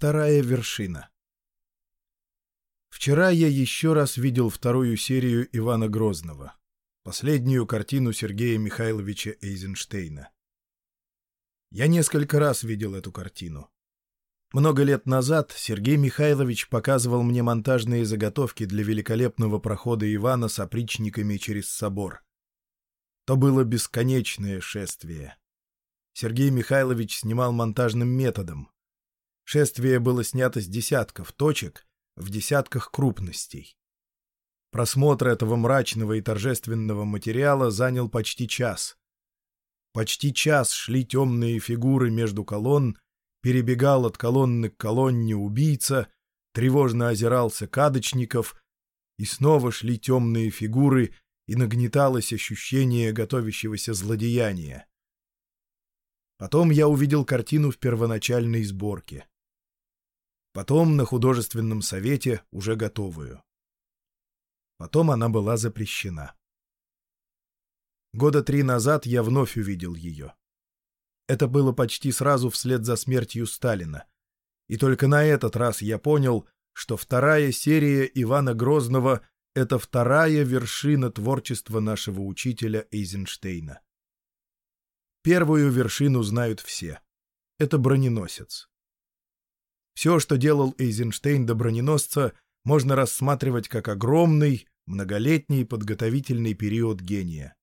Вторая вершина. Вчера я еще раз видел вторую серию Ивана Грозного, последнюю картину Сергея Михайловича Эйзенштейна. Я несколько раз видел эту картину. Много лет назад Сергей Михайлович показывал мне монтажные заготовки для великолепного прохода Ивана с опричниками через собор. То было бесконечное шествие. Сергей Михайлович снимал монтажным методом. Шествие было снято с десятков точек в десятках крупностей. Просмотр этого мрачного и торжественного материала занял почти час. Почти час шли темные фигуры между колонн, перебегал от колонны к колонне убийца, тревожно озирался кадочников, и снова шли темные фигуры, и нагнеталось ощущение готовящегося злодеяния. Потом я увидел картину в первоначальной сборке. Потом на художественном совете уже готовую. Потом она была запрещена. Года три назад я вновь увидел ее. Это было почти сразу вслед за смертью Сталина. И только на этот раз я понял, что вторая серия Ивана Грозного — это вторая вершина творчества нашего учителя Эйзенштейна. Первую вершину знают все. Это броненосец. Все, что делал Эйзенштейн до броненосца, можно рассматривать как огромный, многолетний подготовительный период гения.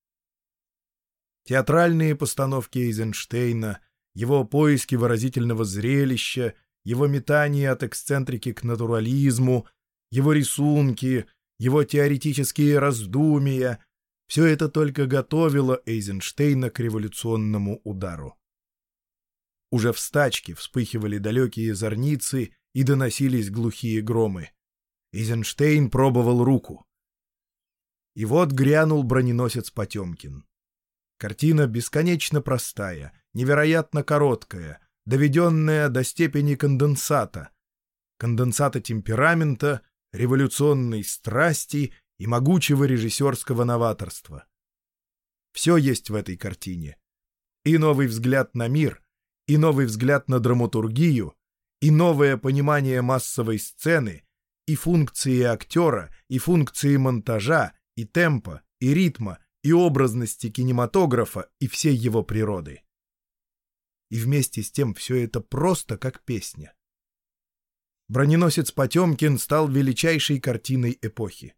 Театральные постановки Эйзенштейна, его поиски выразительного зрелища, его метание от эксцентрики к натурализму, его рисунки, его теоретические раздумия — все это только готовило Эйзенштейна к революционному удару. Уже в стачке вспыхивали далекие зорницы и доносились глухие громы. Эйзенштейн пробовал руку. И вот грянул броненосец Потемкин. Картина бесконечно простая, невероятно короткая, доведенная до степени конденсата. Конденсата темперамента, революционной страсти и могучего режиссерского новаторства. Все есть в этой картине. И новый взгляд на мир, и новый взгляд на драматургию, и новое понимание массовой сцены, и функции актера, и функции монтажа, и темпа, и ритма, и образности кинематографа и всей его природы. И вместе с тем все это просто как песня. Броненосец Потемкин стал величайшей картиной эпохи.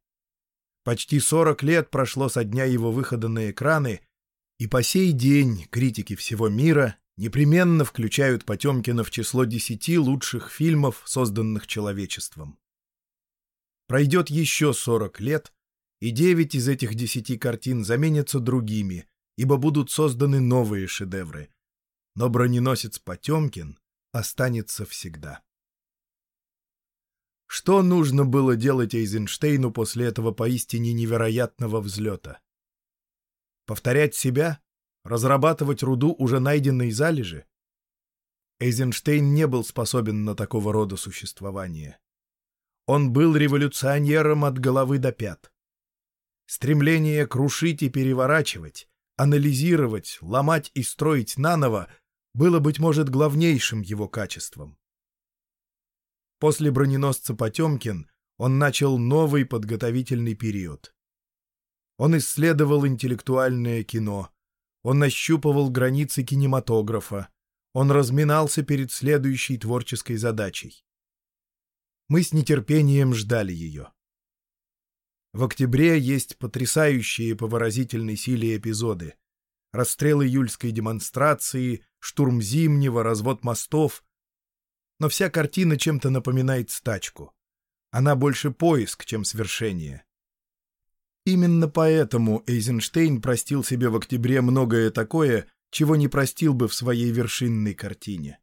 Почти 40 лет прошло со дня его выхода на экраны, и по сей день критики всего мира непременно включают Потемкина в число десяти лучших фильмов, созданных человечеством. Пройдет еще 40 лет, и девять из этих десяти картин заменятся другими, ибо будут созданы новые шедевры. Но броненосец Потемкин останется всегда. Что нужно было делать Эйзенштейну после этого поистине невероятного взлета? Повторять себя? Разрабатывать руду уже найденной залежи? Эйзенштейн не был способен на такого рода существование. Он был революционером от головы до пят. Стремление крушить и переворачивать, анализировать, ломать и строить наново было, быть может, главнейшим его качеством. После броненосца Потемкин он начал новый подготовительный период. Он исследовал интеллектуальное кино, он нащупывал границы кинематографа, он разминался перед следующей творческой задачей. Мы с нетерпением ждали ее. В октябре есть потрясающие по выразительной силе эпизоды. Расстрел июльской демонстрации, штурм Зимнего, развод мостов. Но вся картина чем-то напоминает стачку. Она больше поиск, чем свершение. Именно поэтому Эйзенштейн простил себе в октябре многое такое, чего не простил бы в своей вершинной картине.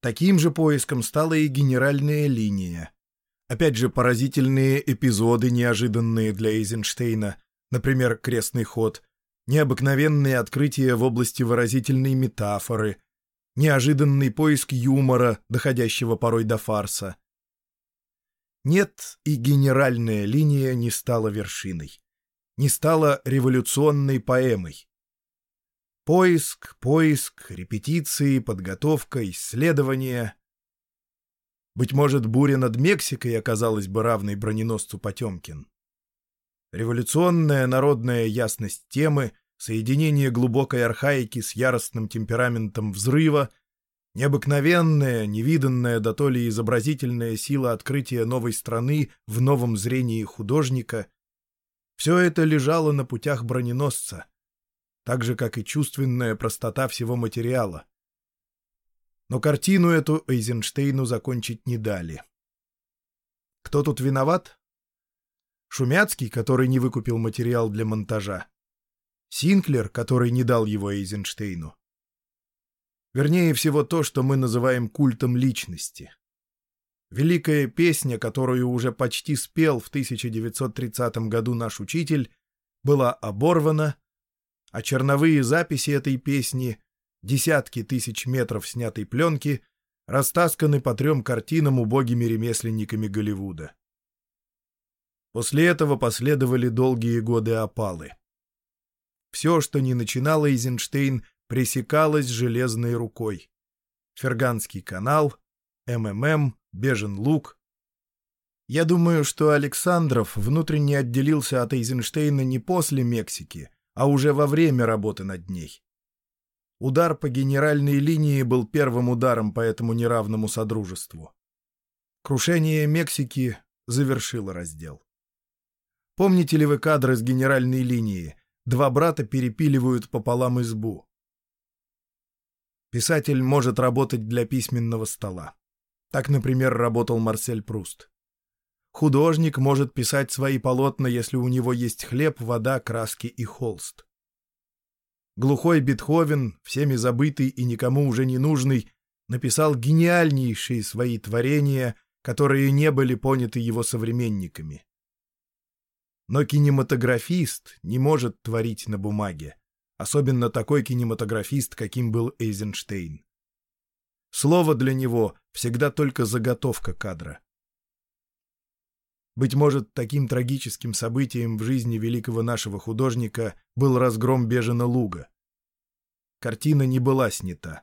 Таким же поиском стала и генеральная линия. Опять же, поразительные эпизоды, неожиданные для Эйзенштейна, например, «Крестный ход», необыкновенные открытия в области выразительной метафоры, неожиданный поиск юмора, доходящего порой до фарса. Нет, и генеральная линия не стала вершиной, не стала революционной поэмой. Поиск, поиск, репетиции, подготовка, исследования Быть может, буря над Мексикой оказалась бы равной броненосцу Потемкин. Революционная народная ясность темы, соединение глубокой архаики с яростным темпераментом взрыва, необыкновенная, невиданная да то ли изобразительная сила открытия новой страны в новом зрении художника — все это лежало на путях броненосца, так же, как и чувственная простота всего материала. Но картину эту Эйзенштейну закончить не дали. Кто тут виноват? Шумяцкий, который не выкупил материал для монтажа. Синклер, который не дал его Эйзенштейну. Вернее всего то, что мы называем культом личности. Великая песня, которую уже почти спел в 1930 году наш учитель, была оборвана, а черновые записи этой песни десятки тысяч метров снятой пленки растасканы по трем картинам убогими ремесленниками Голливуда. После этого последовали долгие годы опалы. Все, что не начинал Эйзенштейн, пресекалось железной рукой. Ферганский канал, МММ, Бежен луг. Я думаю, что Александров внутренне отделился от Эйзенштейна не после Мексики, а уже во время работы над ней. Удар по генеральной линии был первым ударом по этому неравному содружеству. Крушение Мексики завершило раздел. Помните ли вы кадры с генеральной линии? Два брата перепиливают пополам избу. Писатель может работать для письменного стола. Так, например, работал Марсель Пруст. Художник может писать свои полотна, если у него есть хлеб, вода, краски и холст. Глухой Бетховен, всеми забытый и никому уже не нужный, написал гениальнейшие свои творения, которые не были поняты его современниками. Но кинематографист не может творить на бумаге, особенно такой кинематографист, каким был Эйзенштейн. Слово для него всегда только заготовка кадра. Быть может, таким трагическим событием в жизни великого нашего художника был разгром Бежена луга. Картина не была снята.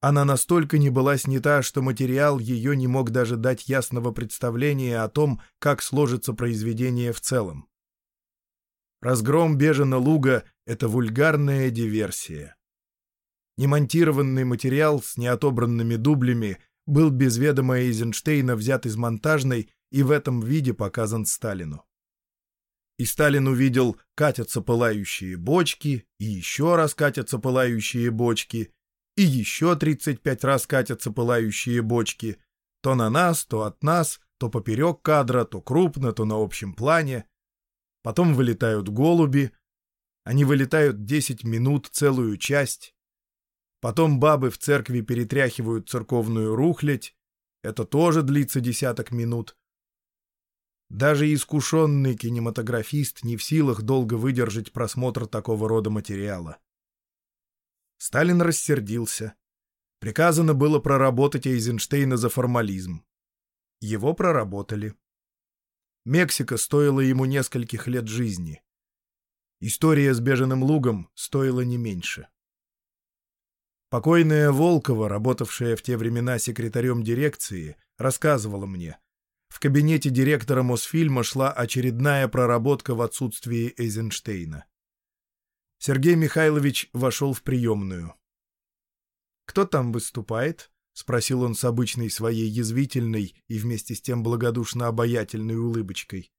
Она настолько не была снята, что материал ее не мог даже дать ясного представления о том, как сложится произведение в целом. Разгром Бежена луга — это вульгарная диверсия. Немонтированный материал с неотобранными дублями был без ведома Эйзенштейна взят из монтажной и в этом виде показан Сталину. И Сталин увидел, катятся пылающие бочки, и еще раз катятся пылающие бочки, и еще 35 раз катятся пылающие бочки, то на нас, то от нас, то поперек кадра, то крупно, то на общем плане. Потом вылетают голуби, они вылетают 10 минут, целую часть. Потом бабы в церкви перетряхивают церковную рухлядь, это тоже длится десяток минут. Даже искушенный кинематографист не в силах долго выдержать просмотр такого рода материала. Сталин рассердился. Приказано было проработать Эйзенштейна за формализм. Его проработали. Мексика стоила ему нескольких лет жизни. История с беженым лугом стоила не меньше. Покойная Волкова, работавшая в те времена секретарем дирекции, рассказывала мне, в кабинете директора Мосфильма шла очередная проработка в отсутствии Эйзенштейна. Сергей Михайлович вошел в приемную. «Кто там выступает?» — спросил он с обычной своей язвительной и вместе с тем благодушно обаятельной улыбочкой.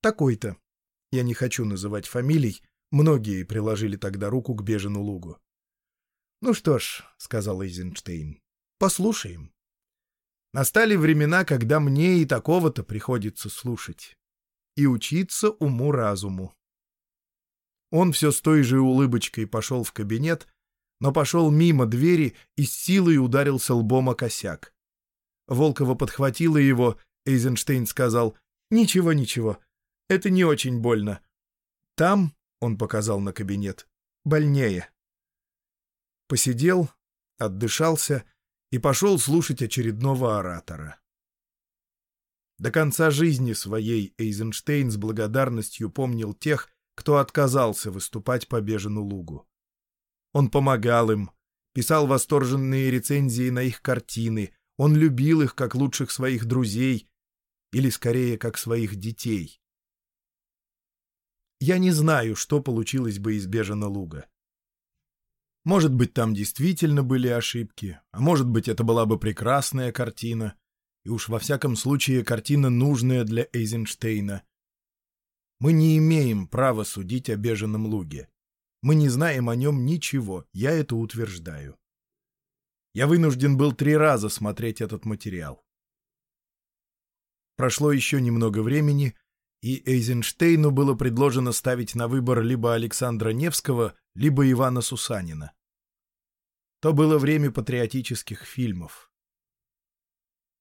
«Такой-то. Я не хочу называть фамилий. Многие приложили тогда руку к Бежену лугу». «Ну что ж», — сказал Эйзенштейн, — «послушаем». Настали времена, когда мне и такого-то приходится слушать. И учиться уму-разуму. Он все с той же улыбочкой пошел в кабинет, но пошел мимо двери и с силой ударился лбом о косяк. Волкова подхватила его, Эйзенштейн сказал, «Ничего, ничего, это не очень больно. Там, — он показал на кабинет, — больнее». Посидел, отдышался и пошел слушать очередного оратора. До конца жизни своей Эйзенштейн с благодарностью помнил тех, кто отказался выступать по Бежену лугу. Он помогал им, писал восторженные рецензии на их картины, Он любил их как лучших своих друзей, или скорее как своих детей. Я не знаю, что получилось бы из Бежена луга. Может быть, там действительно были ошибки, а может быть, это была бы прекрасная картина, и уж во всяком случае картина нужная для Эйзенштейна. Мы не имеем права судить о Беженом луге. Мы не знаем о нем ничего, я это утверждаю. Я вынужден был три раза смотреть этот материал. Прошло еще немного времени, и Эйзенштейну было предложено ставить на выбор либо Александра Невского, либо Ивана Сусанина. То было время патриотических фильмов.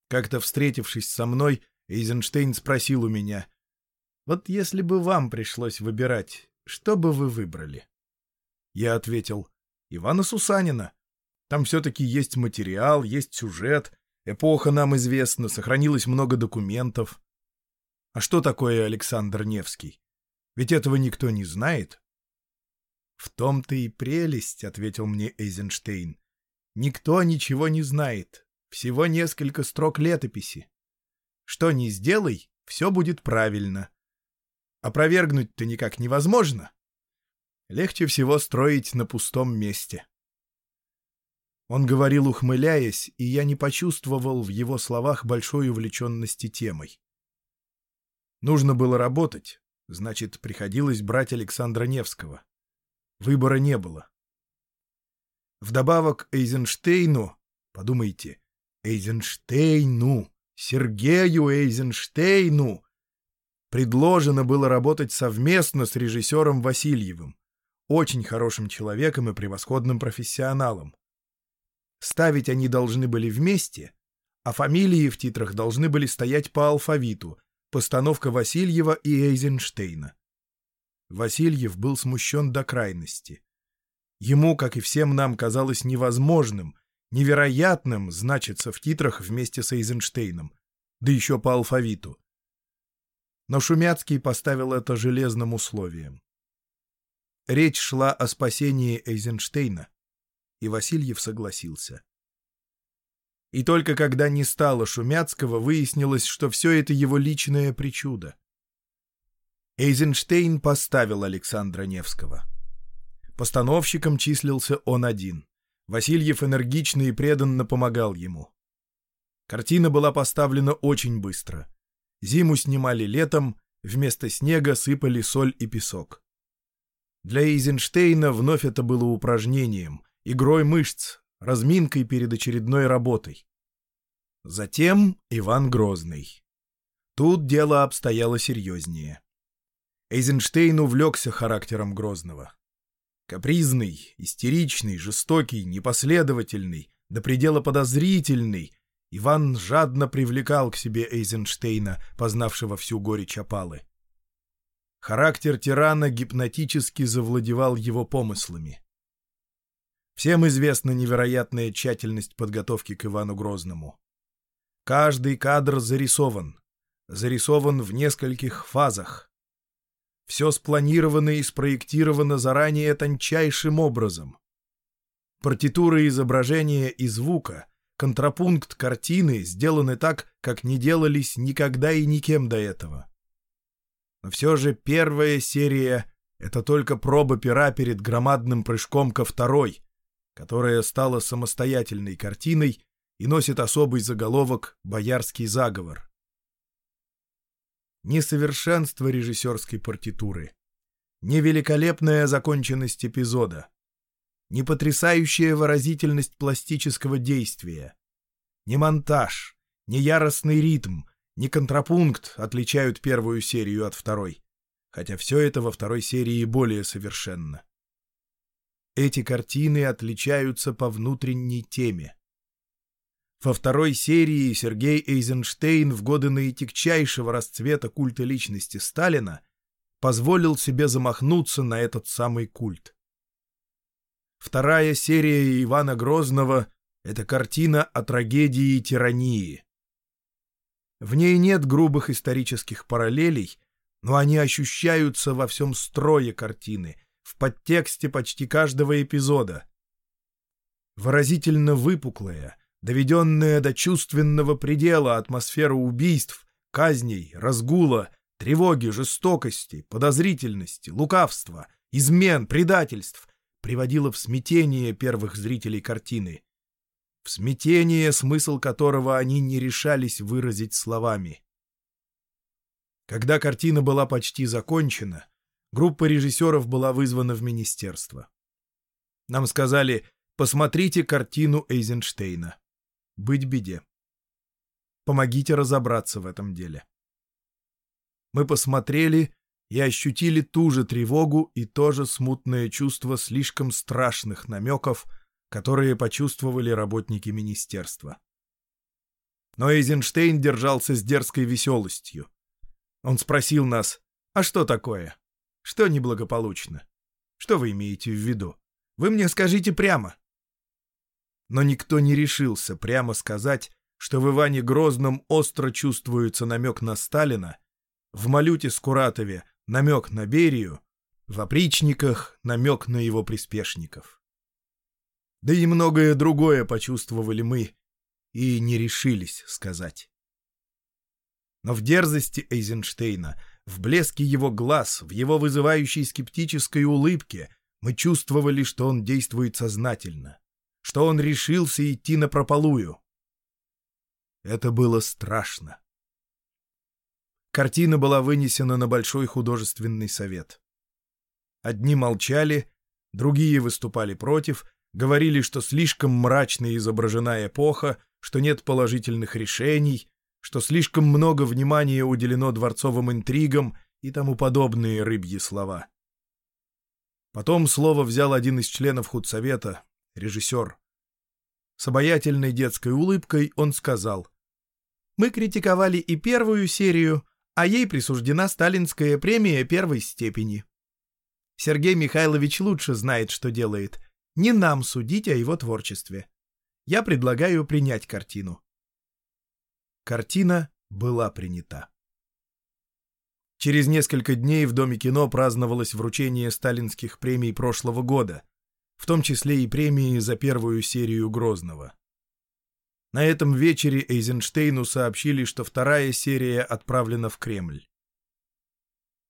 Как-то встретившись со мной, Эйзенштейн спросил у меня, «Вот если бы вам пришлось выбирать, что бы вы выбрали?» Я ответил, «Ивана Сусанина. Там все-таки есть материал, есть сюжет, эпоха нам известна, сохранилось много документов». А что такое Александр Невский? Ведь этого никто не знает. В том-то и прелесть, — ответил мне Эйзенштейн. Никто ничего не знает. Всего несколько строк летописи. Что ни сделай, все будет правильно. Опровергнуть-то никак невозможно. Легче всего строить на пустом месте. Он говорил, ухмыляясь, и я не почувствовал в его словах большой увлеченности темой. Нужно было работать, значит, приходилось брать Александра Невского. Выбора не было. Вдобавок Эйзенштейну, подумайте, Эйзенштейну, Сергею Эйзенштейну, предложено было работать совместно с режиссером Васильевым, очень хорошим человеком и превосходным профессионалом. Ставить они должны были вместе, а фамилии в титрах должны были стоять по алфавиту, Постановка Васильева и Эйзенштейна. Васильев был смущен до крайности. Ему, как и всем нам, казалось невозможным, невероятным значиться в титрах вместе с Эйзенштейном, да еще по алфавиту. Но Шумяцкий поставил это железным условием. Речь шла о спасении Эйзенштейна, и Васильев согласился. И только когда не стало Шумяцкого, выяснилось, что все это его личное причуда. Эйзенштейн поставил Александра Невского. Постановщиком числился он один. Васильев энергично и преданно помогал ему. Картина была поставлена очень быстро. Зиму снимали летом, вместо снега сыпали соль и песок. Для Эйзенштейна вновь это было упражнением, игрой мышц, разминкой перед очередной работой. Затем Иван Грозный. Тут дело обстояло серьезнее. Эйзенштейн увлекся характером Грозного. Капризный, истеричный, жестокий, непоследовательный, до предела подозрительный, Иван жадно привлекал к себе Эйзенштейна, познавшего всю горечь опалы. Характер тирана гипнотически завладевал его помыслами. Всем известна невероятная тщательность подготовки к Ивану Грозному. Каждый кадр зарисован. Зарисован в нескольких фазах. Все спланировано и спроектировано заранее тончайшим образом. Партитуры изображения и звука, контрапункт картины сделаны так, как не делались никогда и никем до этого. Но все же первая серия — это только проба пера перед громадным прыжком ко второй, которая стала самостоятельной картиной и носит особый заголовок «Боярский заговор». Несовершенство режиссерской партитуры, не великолепная законченность эпизода, не потрясающая выразительность пластического действия, не монтаж, не яростный ритм, не контрапункт отличают первую серию от второй, хотя все это во второй серии более совершенно. Эти картины отличаются по внутренней теме. Во второй серии Сергей Эйзенштейн в годы наитягчайшего расцвета культа личности Сталина позволил себе замахнуться на этот самый культ. Вторая серия Ивана Грозного — это картина о трагедии и тирании. В ней нет грубых исторических параллелей, но они ощущаются во всем строе картины, в подтексте почти каждого эпизода. Выразительно выпуклая, Доведенная до чувственного предела атмосфера убийств, казней, разгула, тревоги, жестокости, подозрительности, лукавства, измен, предательств приводила в смятение первых зрителей картины. В смятение, смысл которого они не решались выразить словами. Когда картина была почти закончена, группа режиссеров была вызвана в министерство. Нам сказали «посмотрите картину Эйзенштейна». Быть беде. Помогите разобраться в этом деле. Мы посмотрели и ощутили ту же тревогу и то же смутное чувство слишком страшных намеков, которые почувствовали работники министерства. Но Эйзенштейн держался с дерзкой веселостью. Он спросил нас, а что такое? Что неблагополучно? Что вы имеете в виду? Вы мне скажите прямо. Но никто не решился прямо сказать, что в Иване Грозном остро чувствуется намек на Сталина, в Малюте Скуратове намек на Берию, в опричниках намек на его приспешников. Да и многое другое почувствовали мы и не решились сказать. Но в дерзости Эйзенштейна, в блеске его глаз, в его вызывающей скептической улыбке мы чувствовали, что он действует сознательно, что он решился идти на прополую. Это было страшно. Картина была вынесена на Большой художественный совет. Одни молчали, другие выступали против, говорили, что слишком мрачно изображена эпоха, что нет положительных решений, что слишком много внимания уделено дворцовым интригам и тому подобные рыбьи слова. Потом слово взял один из членов худсовета, режиссер. С обаятельной детской улыбкой он сказал, «Мы критиковали и первую серию, а ей присуждена сталинская премия первой степени. Сергей Михайлович лучше знает, что делает. Не нам судить о его творчестве. Я предлагаю принять картину. Картина была принята. Через несколько дней в Доме кино праздновалось вручение сталинских премий прошлого года, в том числе и премии за первую серию «Грозного». На этом вечере Эйзенштейну сообщили, что вторая серия отправлена в Кремль.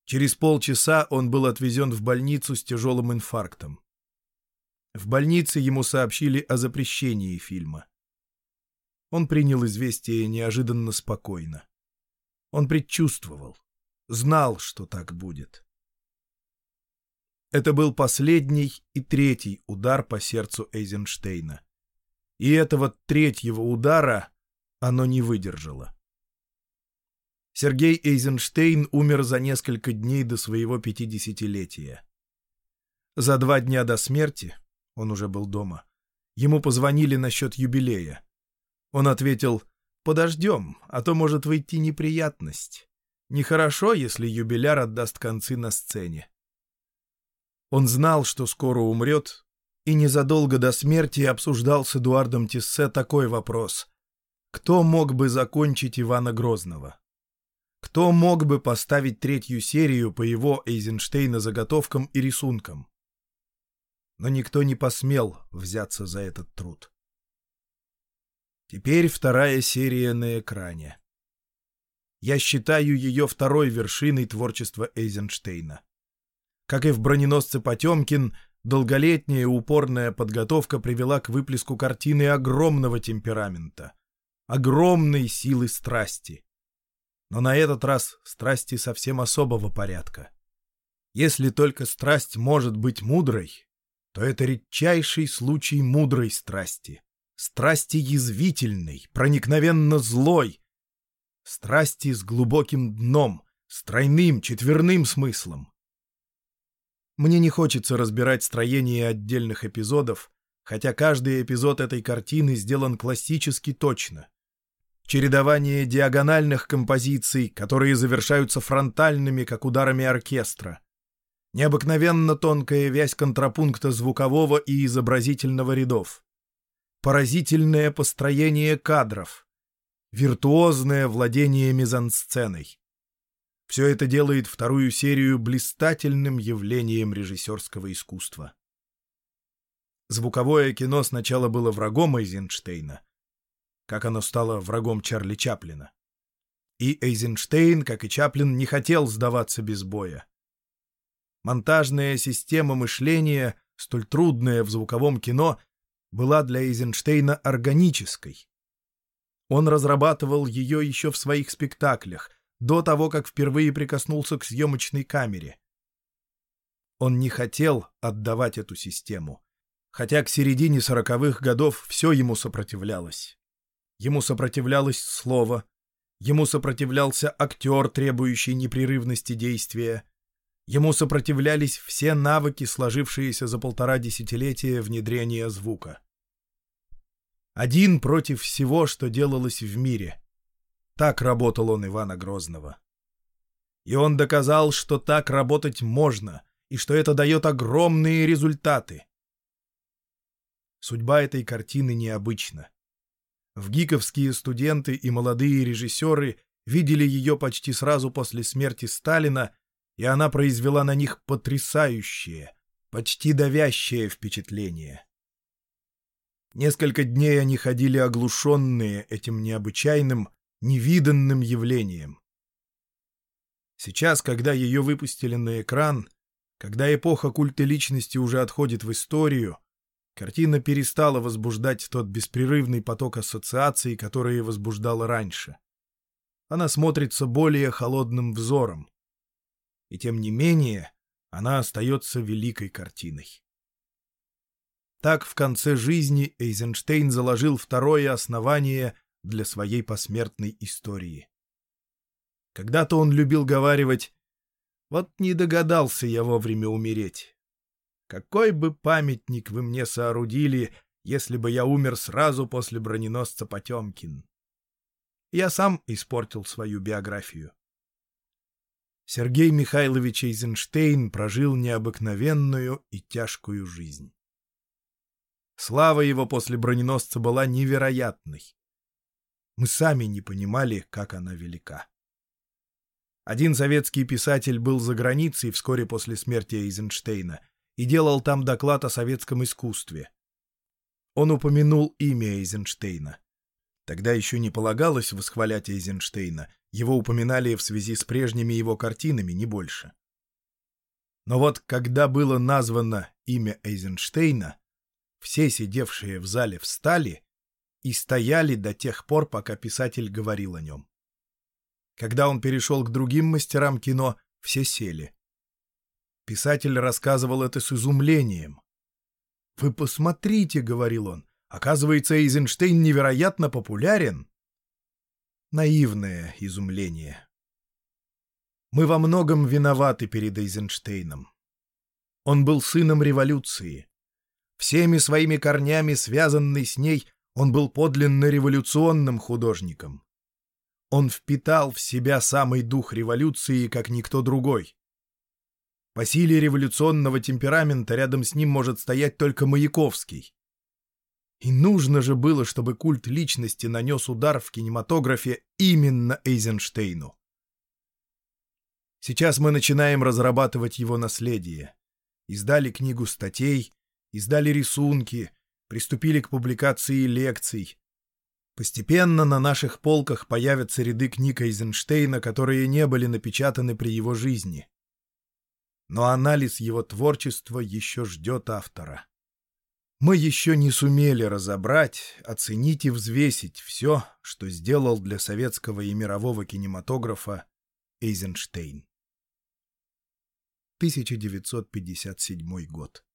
Через полчаса он был отвезен в больницу с тяжелым инфарктом. В больнице ему сообщили о запрещении фильма. Он принял известие неожиданно спокойно. Он предчувствовал, знал, что так будет. Это был последний и третий удар по сердцу Эйзенштейна. И этого третьего удара оно не выдержало. Сергей Эйзенштейн умер за несколько дней до своего пятидесятилетия. За два дня до смерти, он уже был дома, ему позвонили насчет юбилея. Он ответил, «Подождем, а то может выйти неприятность. Нехорошо, если юбиляр отдаст концы на сцене». Он знал, что скоро умрет, и незадолго до смерти обсуждал с Эдуардом Тиссе такой вопрос. Кто мог бы закончить Ивана Грозного? Кто мог бы поставить третью серию по его Эйзенштейна заготовкам и рисункам? Но никто не посмел взяться за этот труд. Теперь вторая серия на экране. Я считаю ее второй вершиной творчества Эйзенштейна. Как и в «Броненосце Потемкин», долголетняя упорная подготовка привела к выплеску картины огромного темперамента, огромной силы страсти. Но на этот раз страсти совсем особого порядка. Если только страсть может быть мудрой, то это редчайший случай мудрой страсти страсти язвительной, проникновенно злой, страсти с глубоким дном, с тройным, четверным смыслом. Мне не хочется разбирать строение отдельных эпизодов, хотя каждый эпизод этой картины сделан классически точно. Чередование диагональных композиций, которые завершаются фронтальными, как ударами оркестра. Необыкновенно тонкая вязь контрапункта звукового и изобразительного рядов поразительное построение кадров, виртуозное владение мизансценой. Все это делает вторую серию блистательным явлением режиссерского искусства. Звуковое кино сначала было врагом Эйзенштейна, как оно стало врагом Чарли Чаплина. И Эйзенштейн, как и Чаплин, не хотел сдаваться без боя. Монтажная система мышления, столь трудная в звуковом кино, была для Эйзенштейна органической. Он разрабатывал ее еще в своих спектаклях, до того, как впервые прикоснулся к съемочной камере. Он не хотел отдавать эту систему, хотя к середине сороковых годов все ему сопротивлялось. Ему сопротивлялось слово, ему сопротивлялся актер, требующий непрерывности действия, ему сопротивлялись все навыки, сложившиеся за полтора десятилетия внедрения звука. Один против всего, что делалось в мире. Так работал он Ивана Грозного. И он доказал, что так работать можно, и что это дает огромные результаты. Судьба этой картины необычна. В ГИКовские студенты и молодые режиссеры видели ее почти сразу после смерти Сталина, и она произвела на них потрясающее, почти давящее впечатление. Несколько дней они ходили оглушенные этим необычайным, невиданным явлением. Сейчас, когда ее выпустили на экран, когда эпоха культа личности уже отходит в историю, картина перестала возбуждать тот беспрерывный поток ассоциаций, которые возбуждала раньше. Она смотрится более холодным взором. И тем не менее, она остается великой картиной. Так в конце жизни Эйзенштейн заложил второе основание для своей посмертной истории. Когда-то он любил говаривать «Вот не догадался я вовремя умереть. Какой бы памятник вы мне соорудили, если бы я умер сразу после броненосца Потемкин?» Я сам испортил свою биографию. Сергей Михайлович Эйзенштейн прожил необыкновенную и тяжкую жизнь. Слава его после броненосца была невероятной. Мы сами не понимали, как она велика. Один советский писатель был за границей вскоре после смерти Эйзенштейна и делал там доклад о советском искусстве. Он упомянул имя Эйзенштейна. Тогда еще не полагалось восхвалять Эйзенштейна, его упоминали в связи с прежними его картинами, не больше. Но вот когда было названо имя Эйзенштейна, все сидевшие в зале встали и стояли до тех пор, пока писатель говорил о нем. Когда он перешел к другим мастерам кино, все сели. Писатель рассказывал это с изумлением. «Вы посмотрите», — говорил он, — «оказывается, Эйзенштейн невероятно популярен». Наивное изумление. Мы во многом виноваты перед Эйзенштейном. Он был сыном революции. Всеми своими корнями, связанный с ней, он был подлинно революционным художником. Он впитал в себя самый дух революции, как никто другой. По силе революционного темперамента рядом с ним может стоять только Маяковский. И нужно же было, чтобы культ личности нанес удар в кинематографе именно Эйзенштейну. Сейчас мы начинаем разрабатывать его наследие. Издали книгу статей, издали рисунки — приступили к публикации лекций. Постепенно на наших полках появятся ряды книг Эйзенштейна, которые не были напечатаны при его жизни. Но анализ его творчества еще ждет автора. Мы еще не сумели разобрать, оценить и взвесить все, что сделал для советского и мирового кинематографа Эйзенштейн. 1957 год.